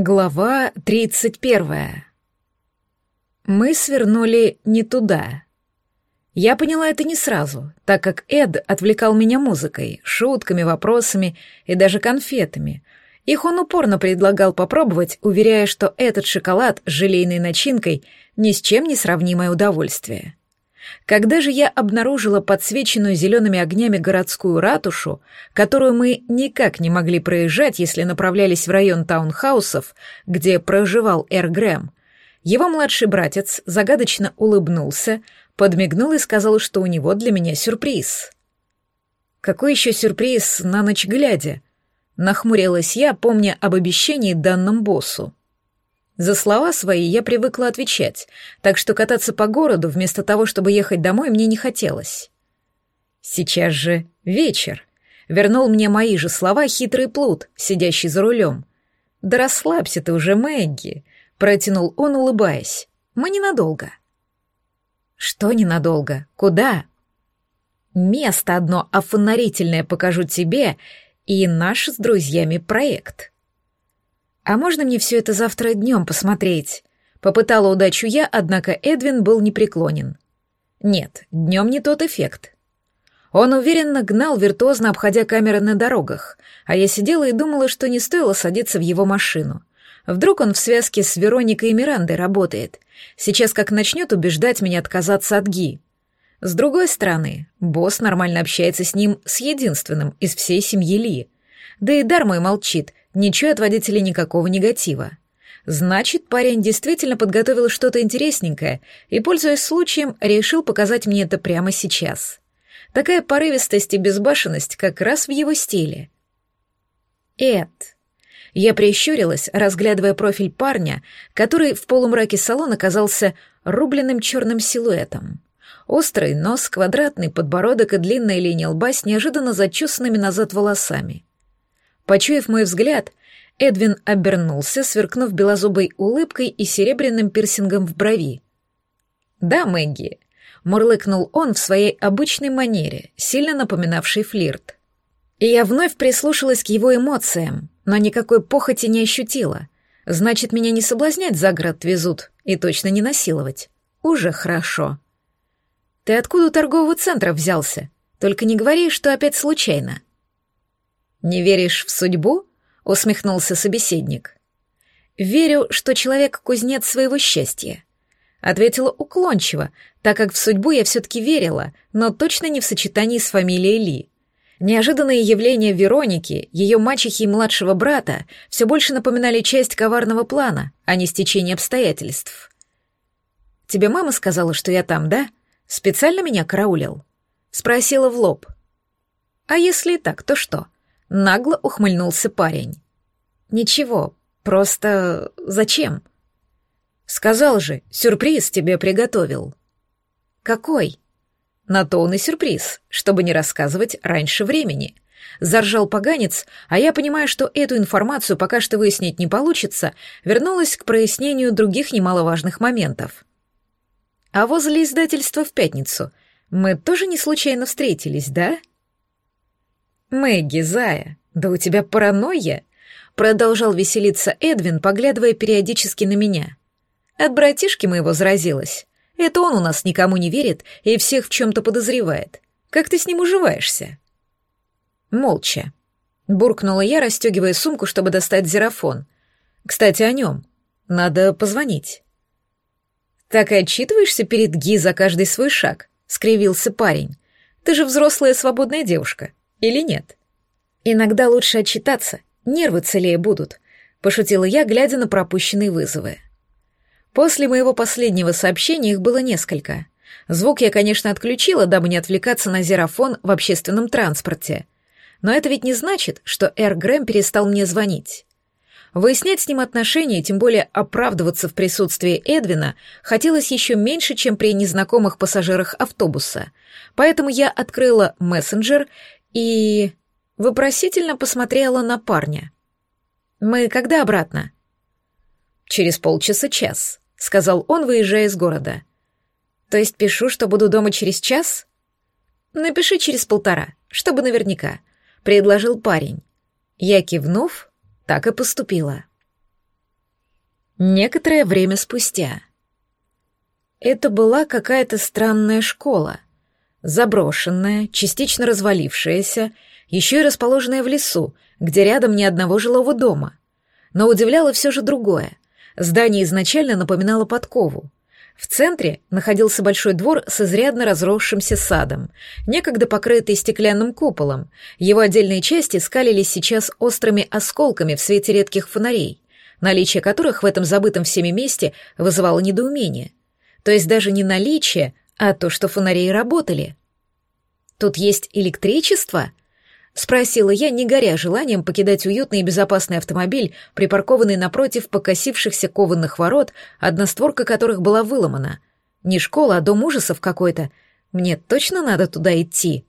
Глава 31. Мы свернули не туда. Я поняла это не сразу, так как Эд отвлекал меня музыкой, шутками, вопросами и даже конфетами. Их он упорно предлагал попробовать, уверяя, что этот шоколад с желейной начинкой ни с чем не сравнимое удовольствие. Когда же я обнаружила подсвеченную зелеными огнями городскую ратушу, которую мы никак не могли проезжать, если направлялись в район таунхаусов, где проживал Эр Грэм, его младший братец загадочно улыбнулся, подмигнул и сказал, что у него для меня сюрприз. «Какой еще сюрприз на ночь глядя?» Нахмурилась я, помня об обещании данном боссу. За слова свои я привыкла отвечать, так что кататься по городу вместо того, чтобы ехать домой, мне не хотелось. Сейчас же вечер. Вернул мне мои же слова хитрый плут, сидящий за рулем. «Да расслабься ты уже, Мэгги», — протянул он, улыбаясь. «Мы ненадолго». «Что ненадолго? Куда?» «Место одно офонарительное покажу тебе и наш с друзьями проект». «А можно мне все это завтра днем посмотреть?» Попытала удачу я, однако Эдвин был непреклонен. «Нет, днем не тот эффект». Он уверенно гнал, виртуозно обходя камеры на дорогах, а я сидела и думала, что не стоило садиться в его машину. Вдруг он в связке с Вероникой и Мирандой работает. Сейчас как начнет убеждать меня отказаться от Ги. С другой стороны, босс нормально общается с ним с единственным из всей семьи Ли. Да и дар мой молчит, чуя от водителя никакого негатива. Значит, парень действительно подготовил что-то интересненькое и, пользуясь случаем, решил показать мне это прямо сейчас. Такая порывистость и безбашенность как раз в его стиле. Эд. Я прищурилась, разглядывая профиль парня, который в полумраке салона казался рубленным черным силуэтом. Острый нос, квадратный подбородок и длинная линия лба с неожиданно зачесанными назад волосами. Почуяв мой взгляд, Эдвин обернулся, сверкнув белозубой улыбкой и серебряным пирсингом в брови. «Да, Мэгги», — мурлыкнул он в своей обычной манере, сильно напоминавшей флирт. И я вновь прислушалась к его эмоциям, но никакой похоти не ощутила. Значит, меня не соблазнять за город везут и точно не насиловать. Уже хорошо. «Ты откуда у торгового центра взялся? Только не говори, что опять случайно», «Не веришь в судьбу?» — усмехнулся собеседник. «Верю, что человек — кузнец своего счастья», — ответила уклончиво, так как в судьбу я все-таки верила, но точно не в сочетании с фамилией Ли. Неожиданные явления Вероники, ее мачехи и младшего брата все больше напоминали часть коварного плана, а не стечение обстоятельств. «Тебе мама сказала, что я там, да? Специально меня караулил?» — спросила в лоб. «А если так, то что?» Нагло ухмыльнулся парень. «Ничего, просто зачем?» «Сказал же, сюрприз тебе приготовил». «Какой?» «На то он и сюрприз, чтобы не рассказывать раньше времени». Заржал поганец, а я, понимая, что эту информацию пока что выяснить не получится, вернулась к прояснению других немаловажных моментов. А возле издательства в пятницу мы тоже не случайно встретились, да? «Мэгги, зая, да у тебя паранойя!» Продолжал веселиться Эдвин, поглядывая периодически на меня. От братишки моего заразилась. Это он у нас никому не верит и всех в чем-то подозревает. Как ты с ним уживаешься?» Молча. Буркнула я, расстегивая сумку, чтобы достать зерафон. «Кстати, о нем. Надо позвонить». «Так и отчитываешься перед Ги за каждый свой шаг?» — скривился парень. «Ты же взрослая свободная девушка. Или нет? Иногда лучше отчитаться, нервы целее будут, пошутила я, глядя на пропущенные вызовы. После моего последнего сообщения их было несколько. Звук я, конечно, отключила, дабы не отвлекаться на зерафон в общественном транспорте. Но это ведь не значит, что Эр Грэм перестал мне звонить. Выяснять с ним отношения, тем более оправдываться в присутствии Эдвина, хотелось еще меньше, чем при незнакомых пассажирах автобуса. Поэтому я открыла мессенджер и вопросительно посмотрела на парня. «Мы когда обратно?» «Через полчаса-час», — сказал он, выезжая из города. «То есть пишу, что буду дома через час?» «Напиши через полтора, чтобы наверняка», — предложил парень. Я, кивнув, так и поступила. Некоторое время спустя. Это была какая-то странная школа. Заброшенная, частично развалившаяся, еще и расположенная в лесу, где рядом ни одного жилого дома. Но удивляло все же другое. Здание изначально напоминало подкову. В центре находился большой двор с изрядно разросшимся садом, некогда покрытый стеклянным куполом. Его отдельные части скалились сейчас острыми осколками в свете редких фонарей, наличие которых в этом забытом всеми месте вызывало недоумение. То есть даже не наличие, а то, что фонари работали. «Тут есть электричество?» — спросила я, не горя желанием покидать уютный и безопасный автомобиль, припаркованный напротив покосившихся кованых ворот, одна створка которых была выломана. Не школа, а дом ужасов какой-то. Мне точно надо туда идти?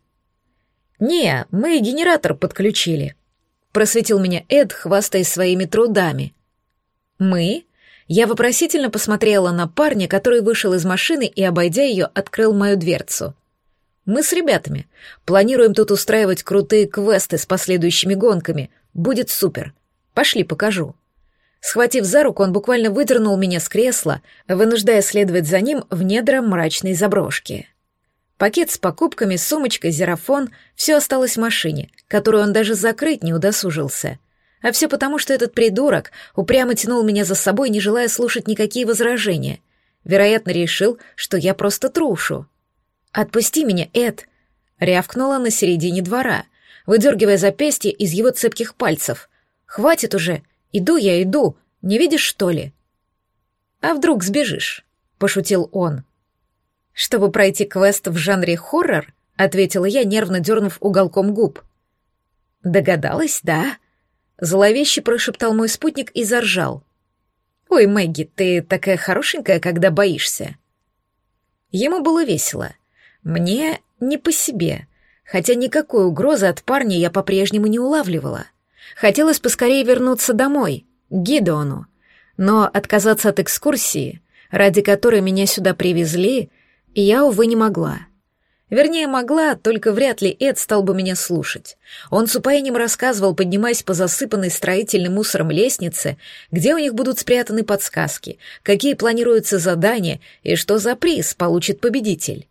«Не, мы генератор подключили», — просветил меня Эд, хвастаясь своими трудами. «Мы?» Я вопросительно посмотрела на парня, который вышел из машины и, обойдя ее, открыл мою дверцу. Мы с ребятами планируем тут устраивать крутые квесты с последующими гонками. Будет супер. Пошли, покажу. Схватив за руку, он буквально выдернул меня с кресла, вынуждая следовать за ним в недра мрачной заброшки. Пакет с покупками, сумочка, зерафон — все осталось в машине, которую он даже закрыть не удосужился. А все потому, что этот придурок упрямо тянул меня за собой, не желая слушать никакие возражения. Вероятно, решил, что я просто трушу. «Отпусти меня, Эд!» — рявкнула на середине двора, выдергивая запястье из его цепких пальцев. «Хватит уже! Иду я, иду! Не видишь, что ли?» «А вдруг сбежишь?» — пошутил он. «Чтобы пройти квест в жанре хоррор?» — ответила я, нервно дернув уголком губ. «Догадалась, да?» — зловеще прошептал мой спутник и заржал. «Ой, Мэгги, ты такая хорошенькая, когда боишься». Ему было весело. Мне не по себе, хотя никакой угрозы от парня я по-прежнему не улавливала. Хотелось поскорее вернуться домой, к Гидеону, но отказаться от экскурсии, ради которой меня сюда привезли, я, увы, не могла. Вернее, могла, только вряд ли Эд стал бы меня слушать. Он с упоением рассказывал, поднимаясь по засыпанной строительным мусором лестнице, где у них будут спрятаны подсказки, какие планируются задания и что за приз получит победитель.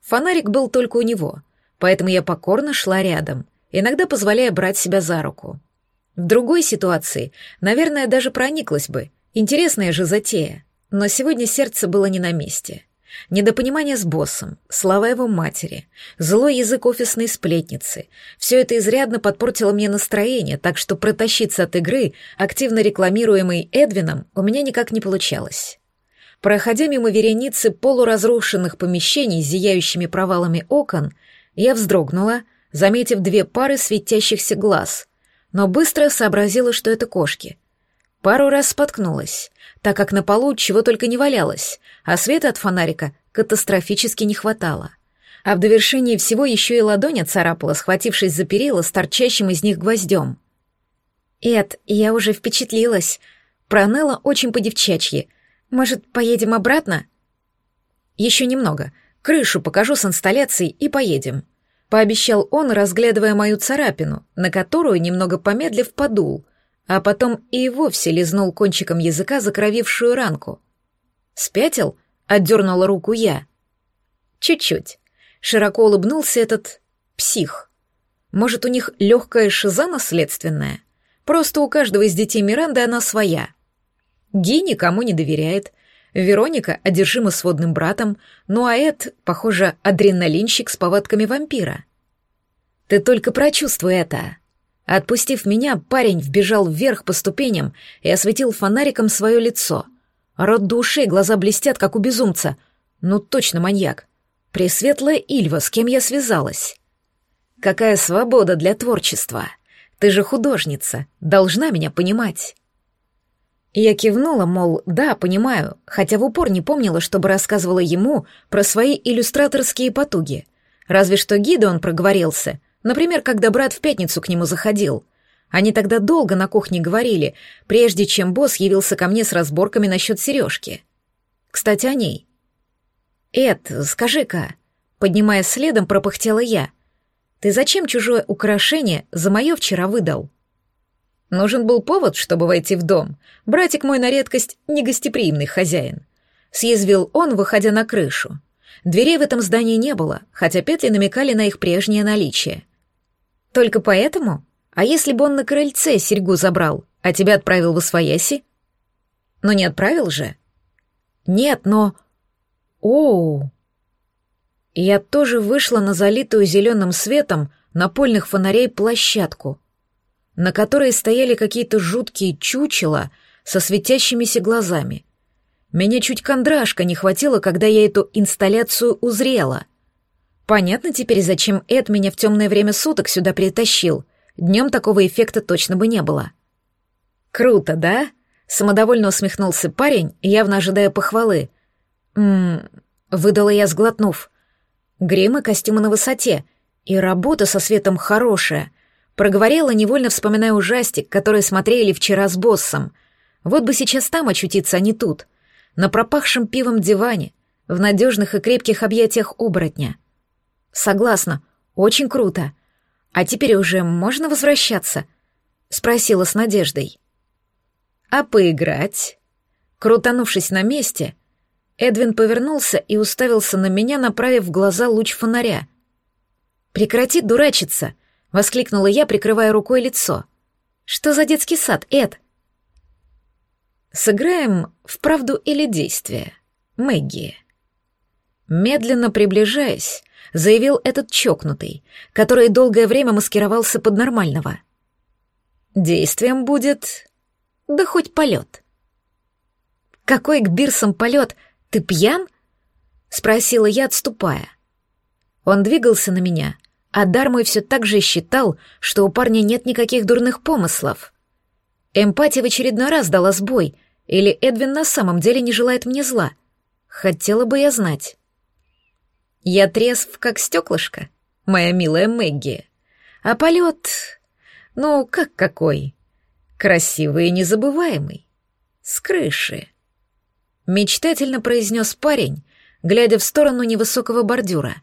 Фонарик был только у него, поэтому я покорно шла рядом, иногда позволяя брать себя за руку. В другой ситуации, наверное, даже прониклась бы. Интересная же затея. Но сегодня сердце было не на месте. Недопонимание с боссом, слова его матери, злой язык офисной сплетницы — все это изрядно подпортило мне настроение, так что протащиться от игры, активно рекламируемой Эдвином, у меня никак не получалось. Проходя мимо вереницы полуразрушенных помещений с зияющими провалами окон, я вздрогнула, заметив две пары светящихся глаз, но быстро сообразила, что это кошки. Пару раз споткнулась, так как на полу чего только не валялось, а света от фонарика катастрофически не хватало. А в довершении всего еще и ладонь отцарапала, схватившись за перила с торчащим из них гвоздем. «Эд, я уже впечатлилась», проныла очень по-девчачьи — может, поедем обратно? Еще немного. Крышу покажу с инсталляцией и поедем. Пообещал он, разглядывая мою царапину, на которую, немного помедлив, подул, а потом и вовсе лизнул кончиком языка закровившую ранку. «Спятил?» — отдернула руку я. «Чуть-чуть». Широко улыбнулся этот псих. Может, у них легкая шиза наследственная? Просто у каждого из детей Миранды она своя — Ги никому не доверяет. Вероника одержима сводным братом, ну а Эд, похоже, адреналинщик с повадками вампира. Ты только прочувствуй это. Отпустив меня, парень вбежал вверх по ступеням и осветил фонариком свое лицо. Рот до ушей, глаза блестят, как у безумца. Ну, точно маньяк. Пресветлая Ильва, с кем я связалась? Какая свобода для творчества. Ты же художница, должна меня понимать. Я кивнула, мол, да, понимаю, хотя в упор не помнила, чтобы рассказывала ему про свои иллюстраторские потуги. Разве что гида он проговорился, например, когда брат в пятницу к нему заходил. Они тогда долго на кухне говорили, прежде чем босс явился ко мне с разборками насчет сережки. Кстати, о ней. «Эд, скажи-ка», поднимая следом, пропыхтела я, «ты зачем чужое украшение за мое вчера выдал?» Нужен был повод, чтобы войти в дом. Братик мой на редкость негостеприимный хозяин. Съязвил он, выходя на крышу. Дверей в этом здании не было, хотя петли намекали на их прежнее наличие. Только поэтому? А если бы он на крыльце серьгу забрал, а тебя отправил в Освояси? Но не отправил же? Нет, но... Оу! Я тоже вышла на залитую зеленым светом напольных фонарей площадку, на которой стояли какие-то жуткие чучела со светящимися глазами. Меня чуть кондрашка не хватило, когда я эту инсталляцию узрела. Понятно теперь, зачем Эд меня в темное время суток сюда притащил. Днем такого эффекта точно бы не было. «Круто, да?» — самодовольно усмехнулся парень, явно ожидая похвалы. «Ммм...» — выдала я, сглотнув. «Грим и костюмы на высоте, и работа со светом хорошая». Проговорила, невольно вспоминая ужастик, который смотрели вчера с боссом. Вот бы сейчас там очутиться, а не тут. На пропахшем пивом диване, в надежных и крепких объятиях оборотня. Согласна, очень круто. А теперь уже можно возвращаться? Спросила с надеждой. А поиграть? Крутанувшись на месте, Эдвин повернулся и уставился на меня, направив в глаза луч фонаря. «Прекрати дурачиться!» — воскликнула я, прикрывая рукой лицо. «Что за детский сад, Эд?» «Сыграем в правду или действие, Мэгги». Медленно приближаясь, заявил этот чокнутый, который долгое время маскировался под нормального. Действием будет... да хоть полет. «Какой к бирсам полет? Ты пьян?» — спросила я, отступая. Он двигался на меня, а дар мой все так же считал, что у парня нет никаких дурных помыслов. Эмпатия в очередной раз дала сбой, или Эдвин на самом деле не желает мне зла. Хотела бы я знать. Я трезв, как стеклышко, моя милая Мэгги. А полет, ну, как какой? Красивый и незабываемый. С крыши. Мечтательно произнес парень, глядя в сторону невысокого бордюра.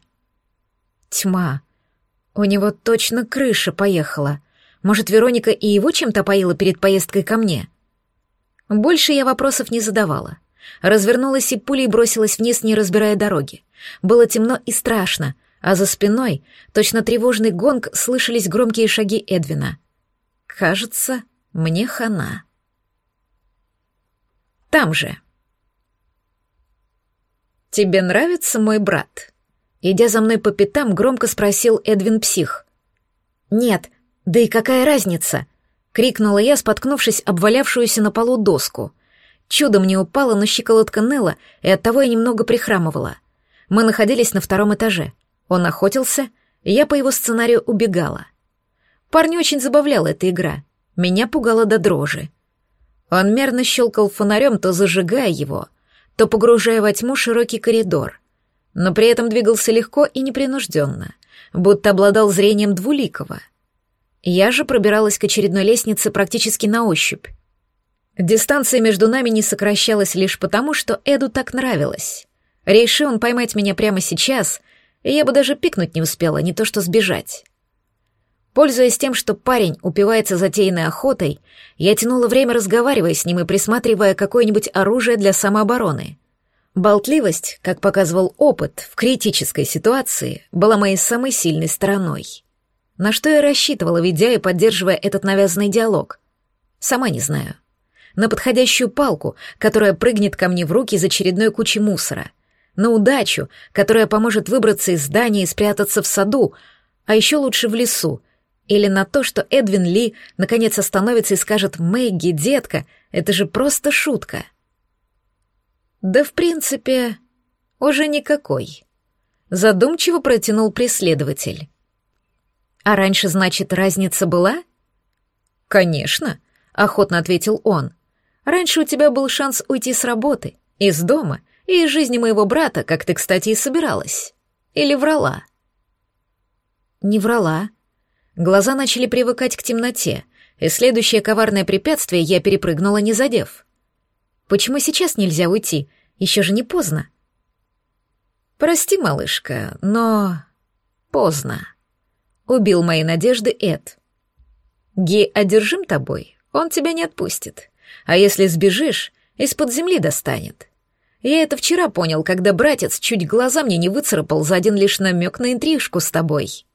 Тьма. У него точно крыша поехала. Может, Вероника и его чем-то поила перед поездкой ко мне? Больше я вопросов не задавала. Развернулась и пулей бросилась вниз, не разбирая дороги. Было темно и страшно, а за спиной, точно тревожный гонг, слышались громкие шаги Эдвина. Кажется, мне хана. Там же. «Тебе нравится мой брат?» Идя за мной по пятам, громко спросил Эдвин Псих. «Нет, да и какая разница?» — крикнула я, споткнувшись обвалявшуюся на полу доску. Чудом не упала, но щиколотка ныла, и оттого я немного прихрамывала. Мы находились на втором этаже. Он охотился, я по его сценарию убегала. Парня очень забавляла эта игра. Меня пугало до дрожи. Он мерно щелкал фонарем, то зажигая его, то погружая во тьму широкий коридор. Но при этом двигался легко и непринужденно, будто обладал зрением двуликого. Я же пробиралась к очередной лестнице практически на ощупь. Дистанция между нами не сокращалась лишь потому, что Эду так нравилось. Реши он поймать меня прямо сейчас, и я бы даже пикнуть не успела, не то что сбежать. Пользуясь тем, что парень упивается затеянной охотой, я тянула время, разговаривая с ним и присматривая какое-нибудь оружие для самообороны. Болтливость, как показывал опыт, в критической ситуации была моей самой сильной стороной. На что я рассчитывала, ведя и поддерживая этот навязанный диалог? Сама не знаю на подходящую палку, которая прыгнет ко мне в руки из очередной кучи мусора, на удачу, которая поможет выбраться из здания и спрятаться в саду, а еще лучше в лесу, или на то, что Эдвин Ли наконец остановится и скажет «Мэгги, детка, это же просто шутка». Да, в принципе, уже никакой. Задумчиво протянул преследователь. А раньше, значит, разница была? Конечно, охотно ответил он. Раньше у тебя был шанс уйти с работы, из дома и из жизни моего брата, как ты, кстати, и собиралась. Или врала?» «Не врала». Глаза начали привыкать к темноте, и следующее коварное препятствие я перепрыгнула, не задев. «Почему сейчас нельзя уйти? Еще же не поздно». «Прости, малышка, но... поздно», — убил мои надежды Эд. «Ги одержим тобой, Он тебя не отпустит. А если сбежишь, из-под земли достанет. Я это вчера понял, когда братец чуть глаза мне не выцарапал за один лишь намек на интрижку с тобой.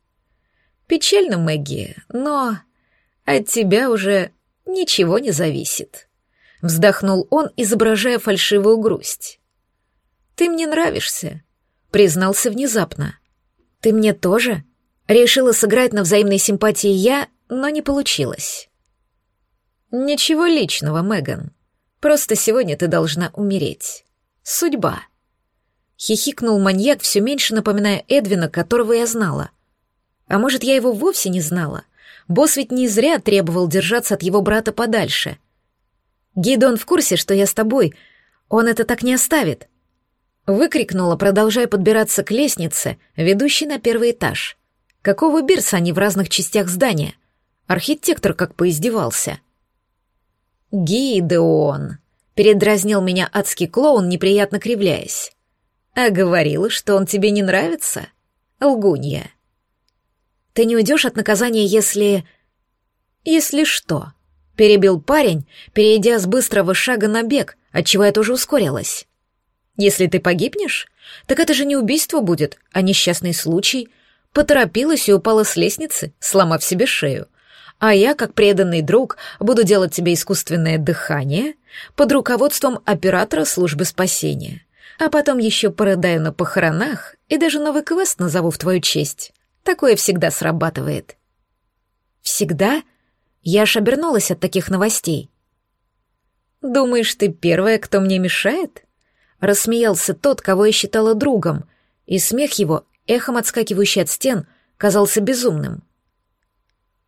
Печально, Мэгги, но от тебя уже ничего не зависит. Вздохнул он, изображая фальшивую грусть. Ты мне нравишься, признался внезапно. Ты мне тоже? Решила сыграть на взаимной симпатии я, но не получилось. Ничего личного, Меган. Просто сегодня ты должна умереть. Судьба. Хихикнул маньяк, все меньше напоминая Эдвина, которого я знала. А может, я его вовсе не знала? Босс ведь не зря требовал держаться от его брата подальше. Гидон в курсе, что я с тобой. Он это так не оставит. Выкрикнула, продолжая подбираться к лестнице, ведущей на первый этаж. Какого бирса они в разных частях здания? Архитектор как поиздевался. «Гидеон», — передразнил меня адский клоун, неприятно кривляясь. «А говорила, что он тебе не нравится? Лгунья». «Ты не уйдешь от наказания, если...» «Если что?» — перебил парень, перейдя с быстрого шага на бег, отчего я тоже ускорилась. «Если ты погибнешь, так это же не убийство будет, а несчастный случай», поторопилась и упала с лестницы, сломав себе шею. А я, как преданный друг, буду делать тебе искусственное дыхание под руководством оператора службы спасения. А потом еще порыдаю на похоронах и даже новый квест назову в твою честь. Такое всегда срабатывает. Всегда? Я аж обернулась от таких новостей. «Думаешь, ты первая, кто мне мешает?» Рассмеялся тот, кого я считала другом, и смех его эхом отскакивающий от стен, казался безумным.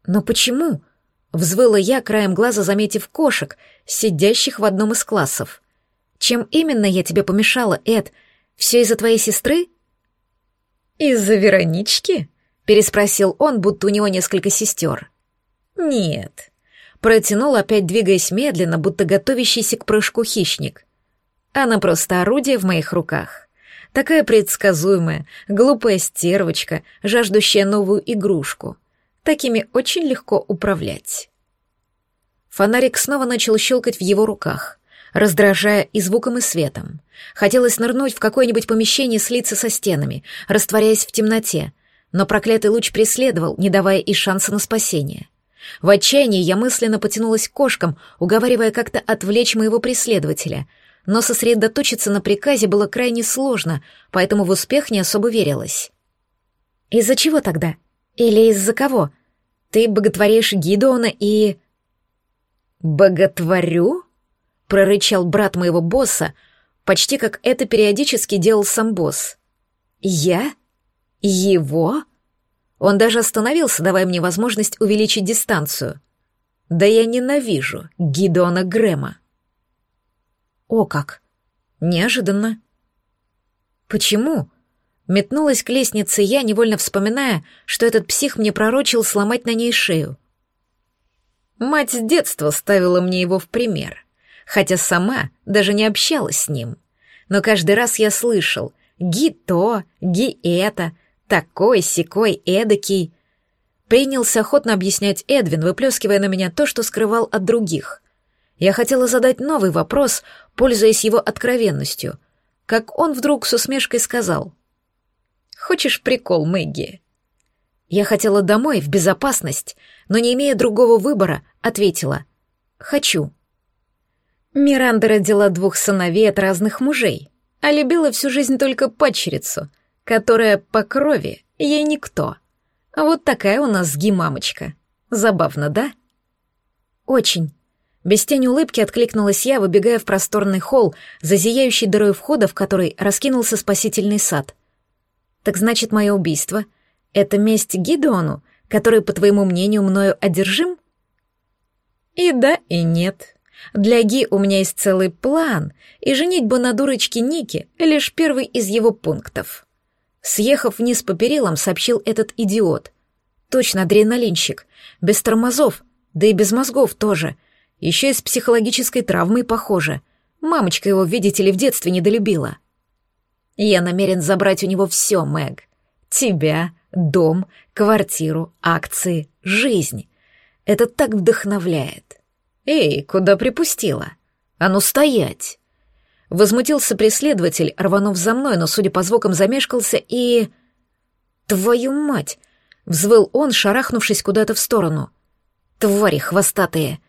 «Но почему?» — взвыла я, краем глаза заметив кошек, сидящих в одном из классов. «Чем именно я тебе помешала, Эд? Все из-за твоей сестры?» «Из-за Веронички?» — переспросил он, будто у него несколько сестер. «Нет». Протянул, опять двигаясь медленно, будто готовящийся к прыжку хищник. Она просто орудие в моих руках. Такая предсказуемая, глупая стервочка, жаждущая новую игрушку. Такими очень легко управлять. Фонарик снова начал щелкать в его руках, раздражая и звуком, и светом. Хотелось нырнуть в какое-нибудь помещение, слиться со стенами, растворяясь в темноте, но проклятый луч преследовал, не давая и шанса на спасение. В отчаянии я мысленно потянулась к кошкам, уговаривая как-то отвлечь моего преследователя — но сосредоточиться на приказе было крайне сложно, поэтому в успех не особо верилось. «Из-за чего тогда? Или из-за кого? Ты боготворишь Гидеона и...» «Боготворю?» — прорычал брат моего босса, почти как это периодически делал сам босс. «Я? Его?» Он даже остановился, давая мне возможность увеличить дистанцию. «Да я ненавижу Гидеона Грэма». О как! Неожиданно. Почему? Метнулась к лестнице я, невольно вспоминая, что этот псих мне пророчил сломать на ней шею. Мать с детства ставила мне его в пример, хотя сама даже не общалась с ним. Но каждый раз я слышал «ги то», «ги это», «такой», «сякой», «эдакий». Принялся охотно объяснять Эдвин, выплескивая на меня то, что скрывал от других. Я хотела задать новый вопрос, пользуясь его откровенностью, как он вдруг с усмешкой сказал. «Хочешь прикол, Мэгги?» Я хотела домой, в безопасность, но, не имея другого выбора, ответила «Хочу». Миранда родила двух сыновей от разных мужей, а любила всю жизнь только падчерицу, которая по крови ей никто. А вот такая у нас ги-мамочка. Забавно, да? Очень. Без тени улыбки откликнулась я, выбегая в просторный холл, за зияющей дырой входа, в который раскинулся спасительный сад. «Так значит, мое убийство — это месть Гидеону, который, по твоему мнению, мною одержим?» «И да, и нет. Для Ги у меня есть целый план, и женитьба на дурочке Нике — лишь первый из его пунктов». Съехав вниз по перилам, сообщил этот идиот. «Точно, адреналинщик. Без тормозов, да и без мозгов тоже» Еще и с психологической травмой, похоже. Мамочка его, видите ли, в детстве недолюбила. Я намерен забрать у него все, Мэг. Тебя, дом, квартиру, акции, жизнь. Это так вдохновляет. «Эй, куда припустила? А ну стоять!» Возмутился преследователь, рванув за мной, но, судя по звукам, замешкался и... «Твою мать!» — взвыл он, шарахнувшись куда-то в сторону. «Твари хвостатые!»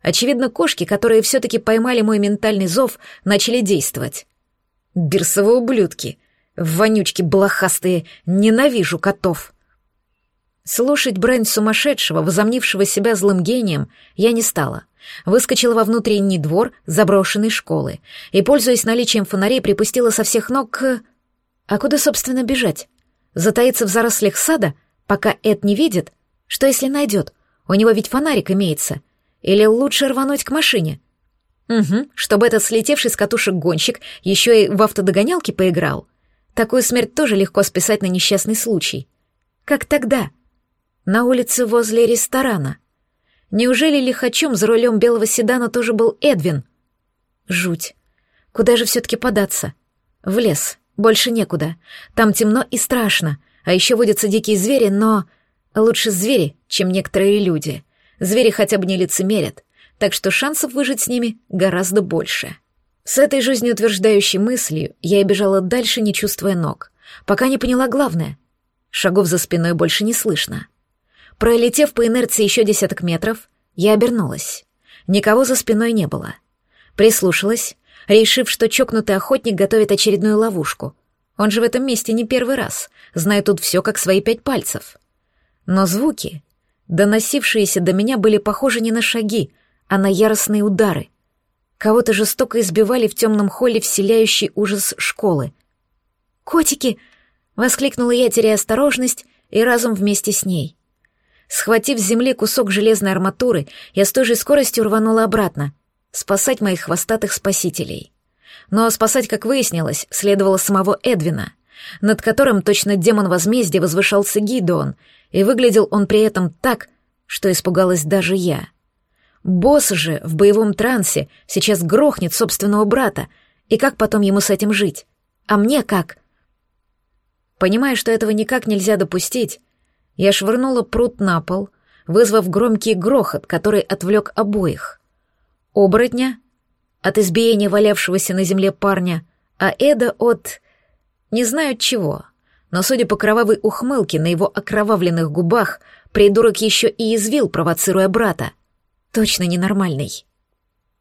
Очевидно, кошки, которые все-таки поймали мой ментальный зов, начали действовать. «Бирсовые ублюдки! Вонючки блохастые! Ненавижу котов!» Слушать брань сумасшедшего, возомнившего себя злым гением, я не стала. Выскочила во внутренний двор заброшенной школы и, пользуясь наличием фонарей, припустила со всех ног к... А куда, собственно, бежать? Затаиться в зарослях сада, пока Эд не видит? Что, если найдет? У него ведь фонарик имеется. Или лучше рвануть к машине? Угу, чтобы этот слетевший с катушек гонщик еще и в автодогонялке поиграл. Такую смерть тоже легко списать на несчастный случай. Как тогда? На улице возле ресторана. Неужели лихачом за рулем белого седана тоже был Эдвин? Жуть. Куда же все-таки податься? В лес. Больше некуда. Там темно и страшно. А еще водятся дикие звери, но... Лучше звери, чем некоторые люди. Звери хотя бы не лицемерят, так что шансов выжить с ними гораздо больше. С этой жизнеутверждающей мыслью я и бежала дальше, не чувствуя ног, пока не поняла главное. Шагов за спиной больше не слышно. Пролетев по инерции еще десяток метров, я обернулась. Никого за спиной не было. Прислушалась, решив, что чокнутый охотник готовит очередную ловушку. Он же в этом месте не первый раз, знает тут все как свои пять пальцев. Но звуки, доносившиеся до меня, были похожи не на шаги, а на яростные удары. Кого-то жестоко избивали в темном холле вселяющий ужас школы. «Котики!» — воскликнула я, теряя осторожность, и разум вместе с ней. Схватив с земли кусок железной арматуры, я с той же скоростью рванула обратно, спасать моих хвостатых спасителей. Но спасать, как выяснилось, следовало самого Эдвина, над которым точно демон возмездия возвышался Гидеон, и выглядел он при этом так, что испугалась даже я. Босс же в боевом трансе сейчас грохнет собственного брата, и как потом ему с этим жить? А мне как? Понимая, что этого никак нельзя допустить, я швырнула пруд на пол, вызвав громкий грохот, который отвлек обоих. Оборотня от избиения валявшегося на земле парня, а Эда от... не знаю чего, но, судя по кровавой ухмылке на его окровавленных губах, придурок еще и извил, провоцируя брата. Точно ненормальный.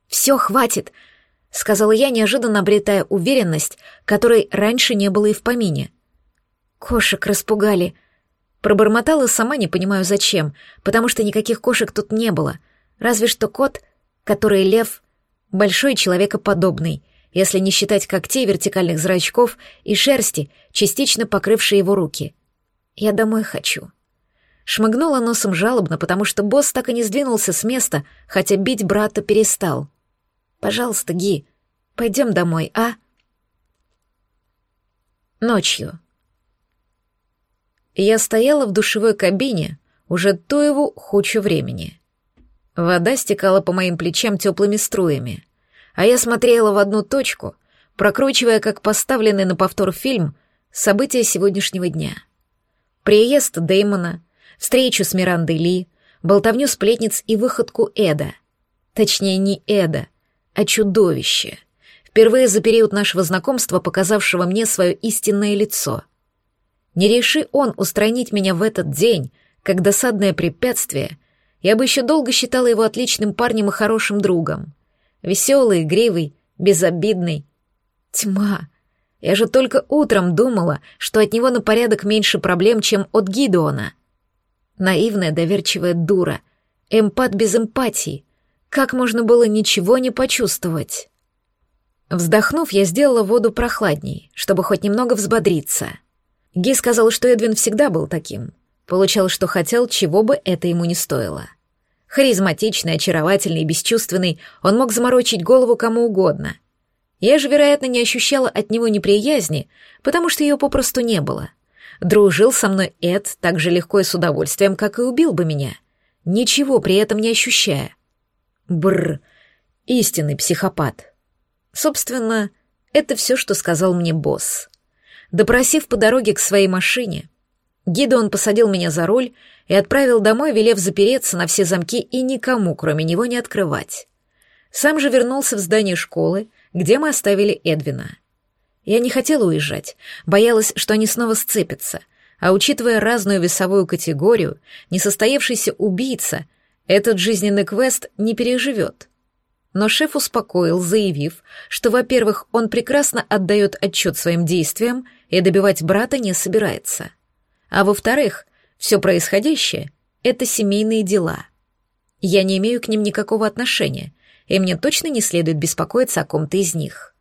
«Все, хватит!» — сказала я, неожиданно обретая уверенность, которой раньше не было и в помине. «Кошек распугали», — Пробормотала сама, не понимаю зачем, потому что никаких кошек тут не было. Разве что кот, который лев, большой человекоподобный, если не считать когтей, вертикальных зрачков и шерсти, частично покрывшей его руки. Я домой хочу. Шмыгнула носом жалобно, потому что босс так и не сдвинулся с места, хотя бить брата перестал. «Пожалуйста, Ги, пойдем домой, а?» Ночью. Я стояла в душевой кабине уже его хучу времени. Вода стекала по моим плечам теплыми струями, а я смотрела в одну точку, прокручивая, как поставленный на повтор фильм, события сегодняшнего дня. Приезд Дэймона, встречу с Мирандой Ли, болтовню сплетниц и выходку Эда. Точнее, не Эда, а чудовище. Впервые за период нашего знакомства показавшего мне свое истинное лицо. Не реши он устранить меня в этот день, как досадное препятствие, я бы еще долго считала его отличным парнем и хорошим другом. Веселый, игривый, безобидный. Тьма. Я же только утром думала, что от него на порядок меньше проблем, чем от Гидеона. Наивная, доверчивая дура. Эмпат без эмпатии. Как можно было ничего не почувствовать? Вздохнув, я сделала воду прохладней, чтобы хоть немного взбодриться. Ги сказал, что Эдвин всегда был таким. Получал, что хотел, чего бы это ему не стоило. Харизматичный, очаровательный бесчувственный, он мог заморочить голову кому угодно. Я же, вероятно, не ощущала от него неприязни, потому что ее попросту не было. Дружил со мной Эд так же легко и с удовольствием, как и убил бы меня, ничего при этом не ощущая. Бррр, истинный психопат. Собственно, это все, что сказал мне босс. Допросив по дороге к своей машине, Гидеон посадил меня за руль и отправил домой, велев запереться на все замки и никому, кроме него, не открывать. Сам же вернулся в здание школы, где мы оставили Эдвина. Я не хотела уезжать, боялась, что они снова сцепятся, а учитывая разную весовую категорию, несостоявшийся убийца этот жизненный квест не переживет. Но шеф успокоил, заявив, что, во-первых, он прекрасно отдает отчет своим действиям и добивать брата не собирается — а во-вторых, все происходящее — это семейные дела. Я не имею к ним никакого отношения, и мне точно не следует беспокоиться о ком-то из них.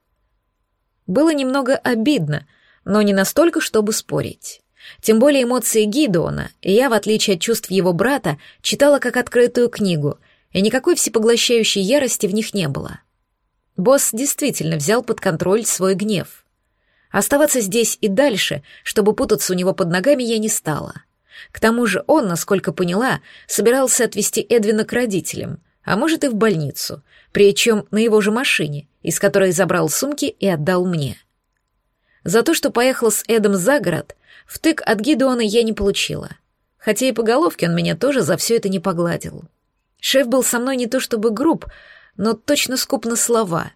Было немного обидно, но не настолько, чтобы спорить. Тем более эмоции Гидеона, я, в отличие от чувств его брата, читала как открытую книгу, и никакой всепоглощающей ярости в них не было. Босс действительно взял под контроль свой гнев. Оставаться здесь и дальше, чтобы путаться у него под ногами, я не стала. К тому же он, насколько поняла, собирался отвезти Эдвина к родителям, а может и в больницу, причем на его же машине, из которой забрал сумки и отдал мне. За то, что поехала с Эдом за город, втык от Гидеона я не получила. Хотя и по головке он меня тоже за все это не погладил. Шеф был со мной не то чтобы груб, но точно скуп на слова.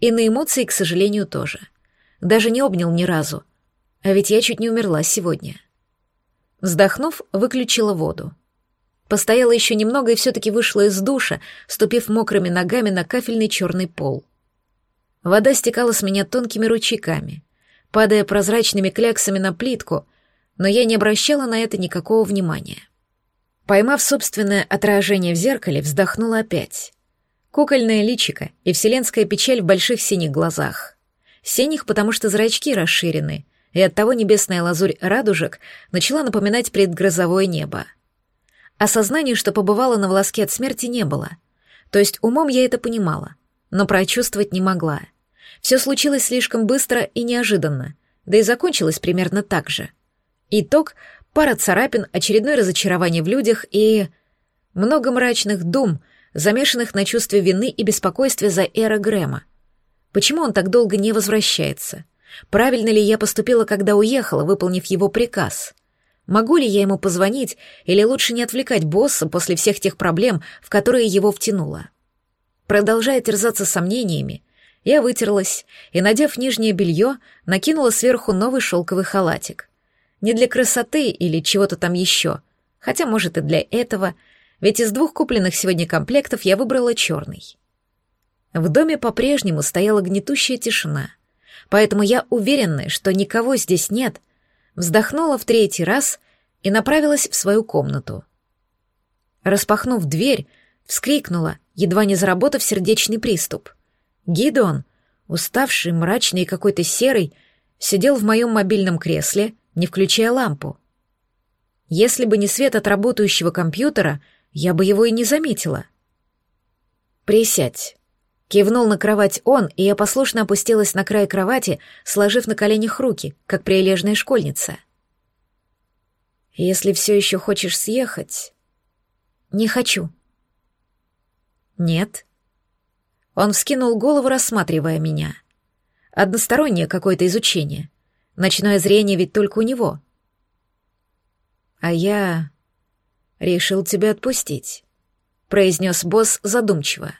И на эмоции, к сожалению, тоже. — даже не обнял ни разу. А ведь я чуть не умерла сегодня. Вздохнув, выключила воду. Постояла еще немного и все-таки вышла из душа, ступив мокрыми ногами на кафельный черный пол. Вода стекала с меня тонкими ручейками, падая прозрачными кляксами на плитку, но я не обращала на это никакого внимания. Поймав собственное отражение в зеркале, вздохнула опять. Кукольное личико и вселенская печаль в больших синих глазах. Синих, потому что зрачки расширены, и оттого небесная лазурь радужек начала напоминать предгрозовое небо. Осознания, что побывала на волоске от смерти, не было. То есть умом я это понимала, но прочувствовать не могла. Все случилось слишком быстро и неожиданно, да и закончилось примерно так же. Итог — пара царапин, очередное разочарование в людях и... много мрачных дум, замешанных на чувстве вины и беспокойстве за Эра Грэма, Почему он так долго не возвращается? Правильно ли я поступила, когда уехала, выполнив его приказ? Могу ли я ему позвонить, или лучше не отвлекать босса после всех тех проблем, в которые его втянуло? Продолжая терзаться сомнениями, я вытерлась и, надев нижнее белье, накинула сверху новый шелковый халатик. Не для красоты или чего-то там еще, хотя, может, и для этого, ведь из двух купленных сегодня комплектов я выбрала черный. В доме по-прежнему стояла гнетущая тишина, поэтому я, уверенная, что никого здесь нет, вздохнула в третий раз и направилась в свою комнату. Распахнув дверь, вскрикнула, едва не заработав сердечный приступ. Гидеон, уставший, мрачный и какой-то серый, сидел в моем мобильном кресле, не включая лампу. Если бы не свет от работающего компьютера, я бы его и не заметила. «Присядь», Кивнул на кровать он, и я послушно опустилась на край кровати, сложив на коленях руки, как прилежная школьница. «Если все еще хочешь съехать...» «Не хочу». «Нет». Он вскинул голову, рассматривая меня. Одностороннее какое-то изучение. Ночное зрение ведь только у него. «А я...» «Решил тебя отпустить», — произнес босс задумчиво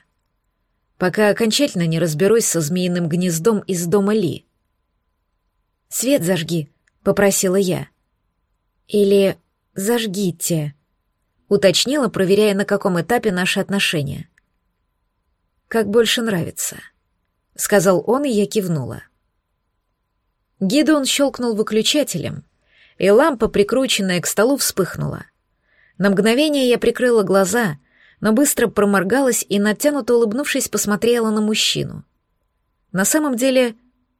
пока окончательно не разберусь со змеиным гнездом из дома Ли. «Свет зажги», — попросила я. «Или зажгите», — уточнила, проверяя, на каком этапе наши отношения. «Как больше нравится», — сказал он, и я кивнула. Гидеон щелкнул выключателем, и лампа, прикрученная к столу, вспыхнула. На мгновение я прикрыла глаза — но быстро проморгалась и, натянуто улыбнувшись, посмотрела на мужчину. На самом деле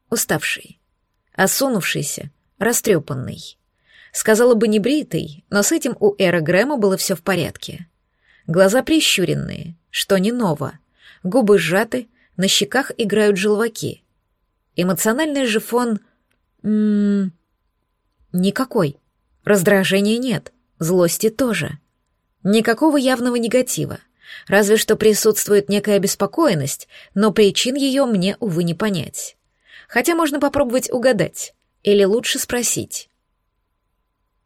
уставший, осунувшийся, растрепанный. Сказала бы не бритый, но с этим у Эра Грэма было все в порядке. Глаза прищуренные, что не ново, губы сжаты, на щеках играют желваки. Эмоциональный же фон... М м-м, -м, никакой. Раздражения нет, злости тоже. Никакого явного негатива, разве что присутствует некая обеспокоенность, но причин ее мне, увы, не понять. Хотя можно попробовать угадать, или лучше спросить.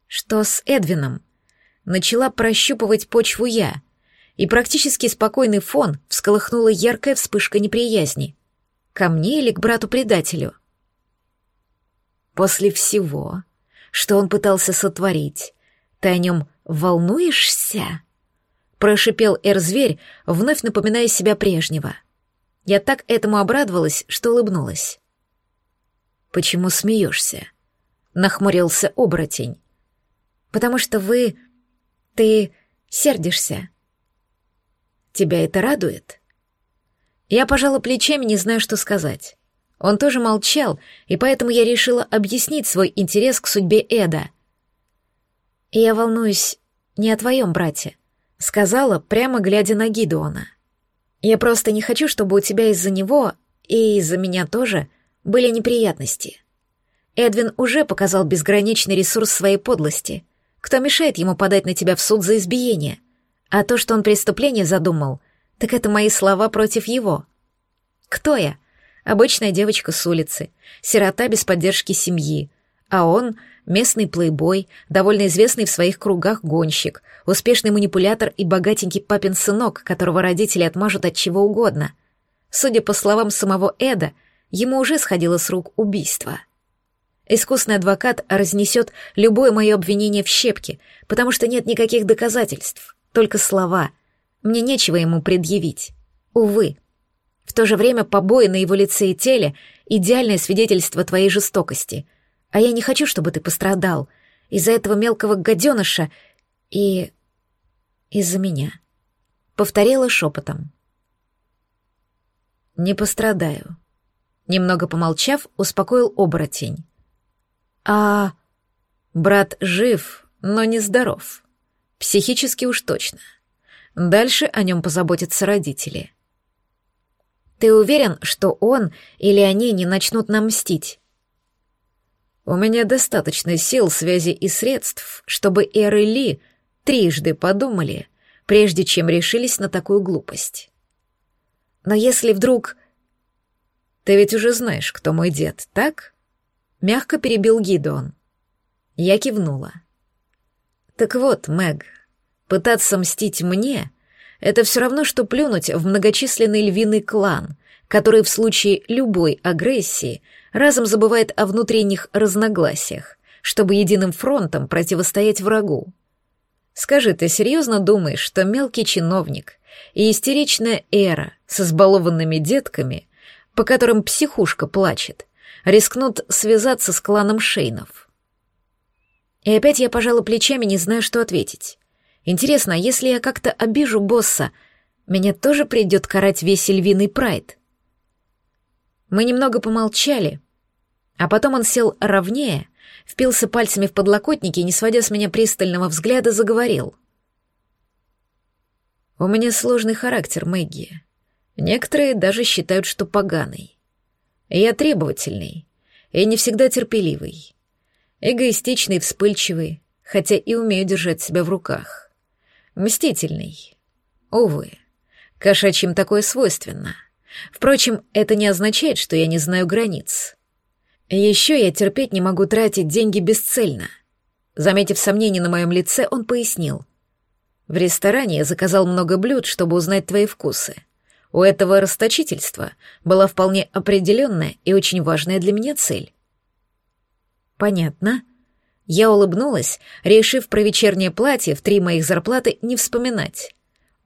Что с Эдвином? Начала прощупывать почву я, и практически спокойный фон всколыхнула яркая вспышка неприязни. Ко мне или к брату-предателю? После всего, что он пытался сотворить, ты о нем волнуешься? Прошипел Эр-зверь, вновь напоминая себя прежнего. Я так этому обрадовалась, что улыбнулась. «Почему смеешься?» — нахмурился оборотень. «Потому что вы... ты сердишься». «Тебя это радует?» Я пожала плечами, не зная, что сказать. Он тоже молчал, и поэтому я решила объяснить свой интерес к судьбе Эда. «Я волнуюсь не о твоем брате», — сказала, прямо глядя на Гидеона. «Я просто не хочу, чтобы у тебя из-за него, и из-за меня тоже, были неприятности. Эдвин уже показал безграничный ресурс своей подлости. Кто мешает ему подать на тебя в суд за избиение? А то, что он преступление задумал, так это мои слова против его. Кто я? Обычная девочка с улицы, сирота без поддержки семьи. А он — местный плейбой, довольно известный в своих кругах гонщик, успешный манипулятор и богатенький папин сынок, которого родители отмажут от чего угодно. Судя по словам самого Эда, ему уже сходило с рук убийство. Искусный адвокат разнесет любое мое обвинение в щепки, потому что нет никаких доказательств, только слова. Мне нечего ему предъявить. Увы. В то же время побои на его лице и теле — идеальное свидетельство твоей жестокости. А я не хочу, чтобы ты пострадал. Из-за этого мелкого гаденыша и... из-за меня. Повторила шепотом. Не пострадаю. Немного помолчав, успокоил оборотень. А... Брат жив, но не здоров. Психически уж точно. Дальше о нем позаботятся родители. Ты уверен, что он или они не начнут нам мстить? У меня достаточно сил, связи и средств, чтобы Эр и Ли трижды подумали, прежде чем решились на такую глупость. Но если вдруг... Ты ведь уже знаешь, кто мой дед, так? Мягко перебил Гидеон. Я кивнула. Так вот, Мэг, пытаться мстить мне это все равно, что плюнуть в многочисленный львиный клан, который в случае любой агрессии разом забывает о внутренних разногласиях, чтобы единым фронтом противостоять врагу. Скажи, ты серьезно думаешь, что мелкий чиновник и истеричная эра с избалованными детками, по которым психушка плачет, рискнут связаться с кланом Шейнов? И опять я пожала плечами, не зная, что ответить. Интересно, если я как-то обижу босса, меня тоже придет карать весь львиный прайд? Мы немного помолчали, а потом он сел ровнее, впился пальцами в подлокотники и, не сводя с меня пристального взгляда, заговорил. «У меня сложный характер, Мэгги. Некоторые даже считают, что поганый. Я требовательный и не всегда терпеливый, эгоистичный, вспыльчивый, хотя и умею держать себя в руках. Мстительный. Увы, кошачьим такое свойственно. Впрочем, это не означает, что я не знаю границ. Еще я терпеть не могу тратить деньги бесцельно. Заметив сомнение на моем лице, он пояснил. В ресторане я заказал много блюд, чтобы узнать твои вкусы. У этого расточительства была вполне определенная и очень важная для меня цель. Понятно. Я улыбнулась, решив про вечернее платье в три моих зарплаты не вспоминать.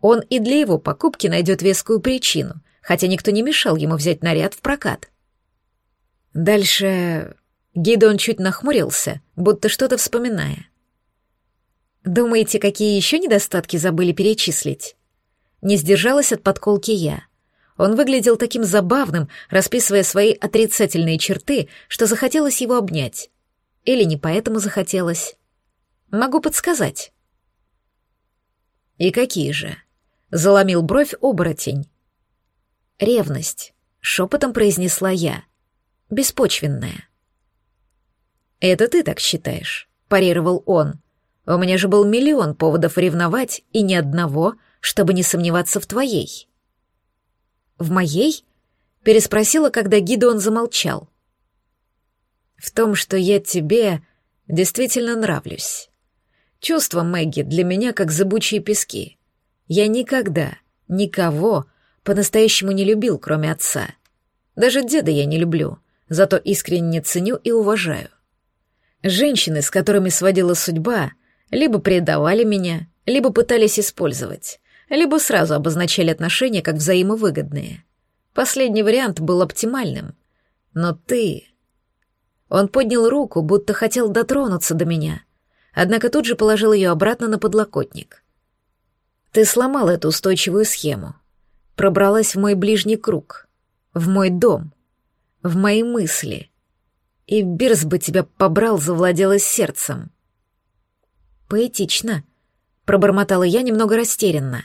Он и для его покупки найдет вескую причину, хотя никто не мешал ему взять наряд в прокат. Дальше Гидон чуть нахмурился, будто что-то вспоминая. «Думаете, какие еще недостатки забыли перечислить?» Не сдержалась от подколки я. Он выглядел таким забавным, расписывая свои отрицательные черты, что захотелось его обнять. Или не поэтому захотелось. Могу подсказать. «И какие же?» — заломил бровь оборотень. «Ревность», — шепотом произнесла я. «Беспочвенная». «Это ты так считаешь», — парировал он. «У меня же был миллион поводов ревновать и ни одного, чтобы не сомневаться в твоей». «В моей?» — переспросила, когда Гидеон замолчал в том, что я тебе действительно нравлюсь. Чувства Мэгги для меня как зыбучие пески. Я никогда никого по-настоящему не любил, кроме отца. Даже деда я не люблю, зато искренне ценю и уважаю. Женщины, с которыми сводила судьба, либо предавали меня, либо пытались использовать, либо сразу обозначали отношения как взаимовыгодные. Последний вариант был оптимальным. Но ты... Он поднял руку, будто хотел дотронуться до меня, однако тут же положил ее обратно на подлокотник. Ты сломал эту устойчивую схему, пробралась в мой ближний круг, в мой дом, в мои мысли. И Бирс бы тебя побрал, завладелась сердцем. Поэтично, пробормотала я немного растерянно.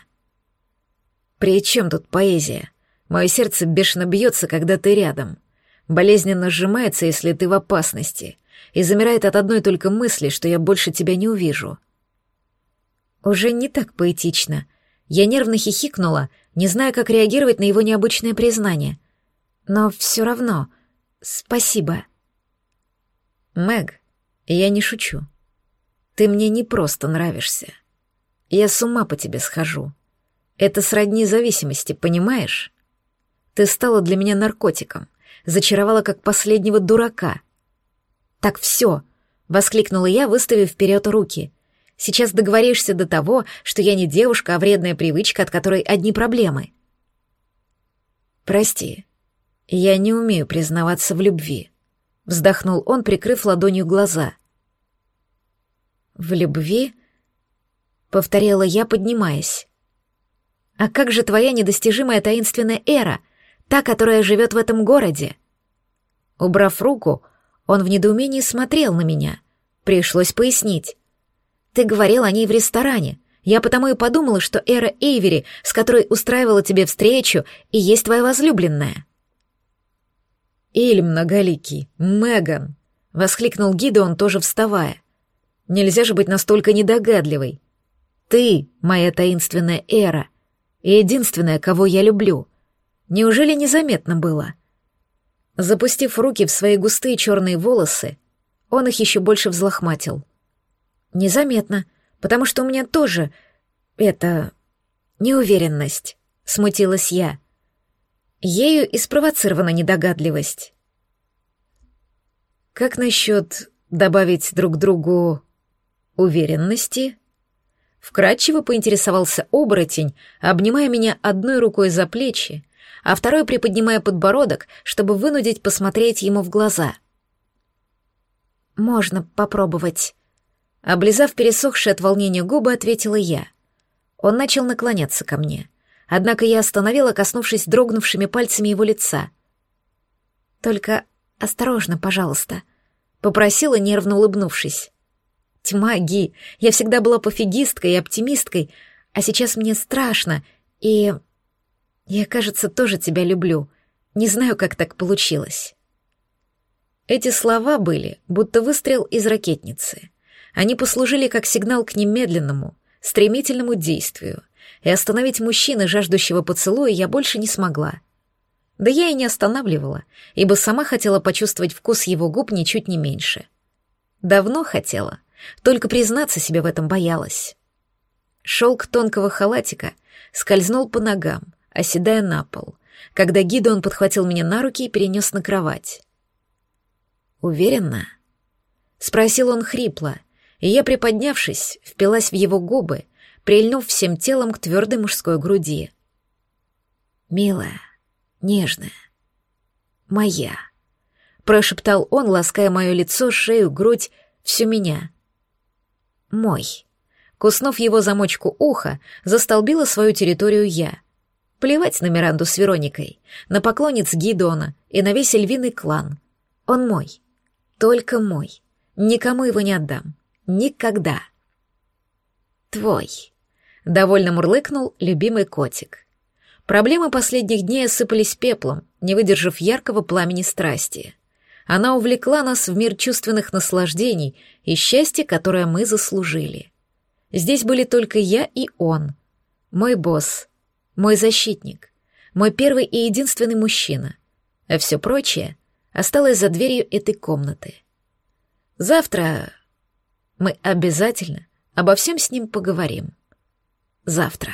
При чем тут поэзия? Мое сердце бешено бьется, когда ты рядом. Болезненно сжимается, если ты в опасности, и замирает от одной только мысли, что я больше тебя не увижу. Уже не так поэтично. Я нервно хихикнула, не зная, как реагировать на его необычное признание. Но все равно спасибо. Мэг, я не шучу. Ты мне не просто нравишься. Я с ума по тебе схожу. Это сродни зависимости, понимаешь? Ты стала для меня наркотиком, зачаровала как последнего дурака. Так все, воскликнула я, выставив вперед руки. Сейчас договоришься до того, что я не девушка, а вредная привычка, от которой одни проблемы. Прости, я не умею признаваться в любви. Вздохнул он, прикрыв ладонью глаза. В любви? Повторяла я, поднимаясь. А как же твоя недостижимая таинственная эра, та, которая живет в этом городе? Убрав руку, он в недоумении смотрел на меня. Пришлось пояснить. Ты говорил о ней в ресторане. Я потому и подумала, что Эра Эйвери, с которой устраивала тебе встречу, и есть твоя возлюбленная. Иль многоликий, Меган, воскликнул Гидеон, тоже вставая. Нельзя же быть настолько недогадливой. Ты — моя таинственная Эра, и единственная, кого я люблю. Неужели незаметно было? Запустив руки в свои густые черные волосы, он их еще больше взлохматил — Незаметно, потому что у меня тоже... это... неуверенность, смутилась я. Ею и спровоцирована недогадливость. Как насчет добавить друг другу уверенности? Вкратчиво поинтересовался оборотень, обнимая меня одной рукой за плечи, а второй приподнимая подбородок, чтобы вынудить посмотреть ему в глаза. «Можно попробовать», Облизав пересохшие от волнения губы, ответила я. Он начал наклоняться ко мне. Однако я остановила, коснувшись дрогнувшими пальцами его лица. «Только осторожно, пожалуйста», — попросила, нервно улыбнувшись. «Тьма, Ги, я всегда была пофигисткой и оптимисткой, а сейчас мне страшно, и... Я, кажется, тоже тебя люблю. Не знаю, как так получилось». Эти слова были, будто выстрел из ракетницы. Они послужили как сигнал к немедленному, стремительному действию, и остановить мужчины, жаждущего поцелуя, я больше не смогла. Да я и не останавливала, ибо сама хотела почувствовать вкус его губ ничуть не меньше. Давно хотела, только признаться себе в этом боялась. Шелк тонкого халатика скользнул по ногам, оседая на пол, когда Гидеон подхватил меня на руки и перенес на кровать. «Уверена?» — спросил он хрипло, и я, приподнявшись, впилась в его губы, прильнув всем телом к твердой мужской груди. «Милая, нежная, моя», — прошептал он, лаская мое лицо, шею, грудь, всю меня. «Мой». Куснув его замочку уха, застолбила свою территорию я. Плевать на Миранду с Вероникой, на поклонниц Гидона и на весь львиный клан. Он мой. Только мой. Никому его не отдам. Никогда. Твой. Довольно мурлыкнул любимый котик. Проблемы последних дней осыпались пеплом, не выдержав яркого пламени страсти. Она увлекла нас в мир чувственных наслаждений и счастья, которое мы заслужили. Здесь были только я и он. Мой босс, мой защитник, мой первый и единственный мужчина. А все прочее осталось за дверью этой комнаты. Завтра мы обязательно Обо всем с ним поговорим. Завтра.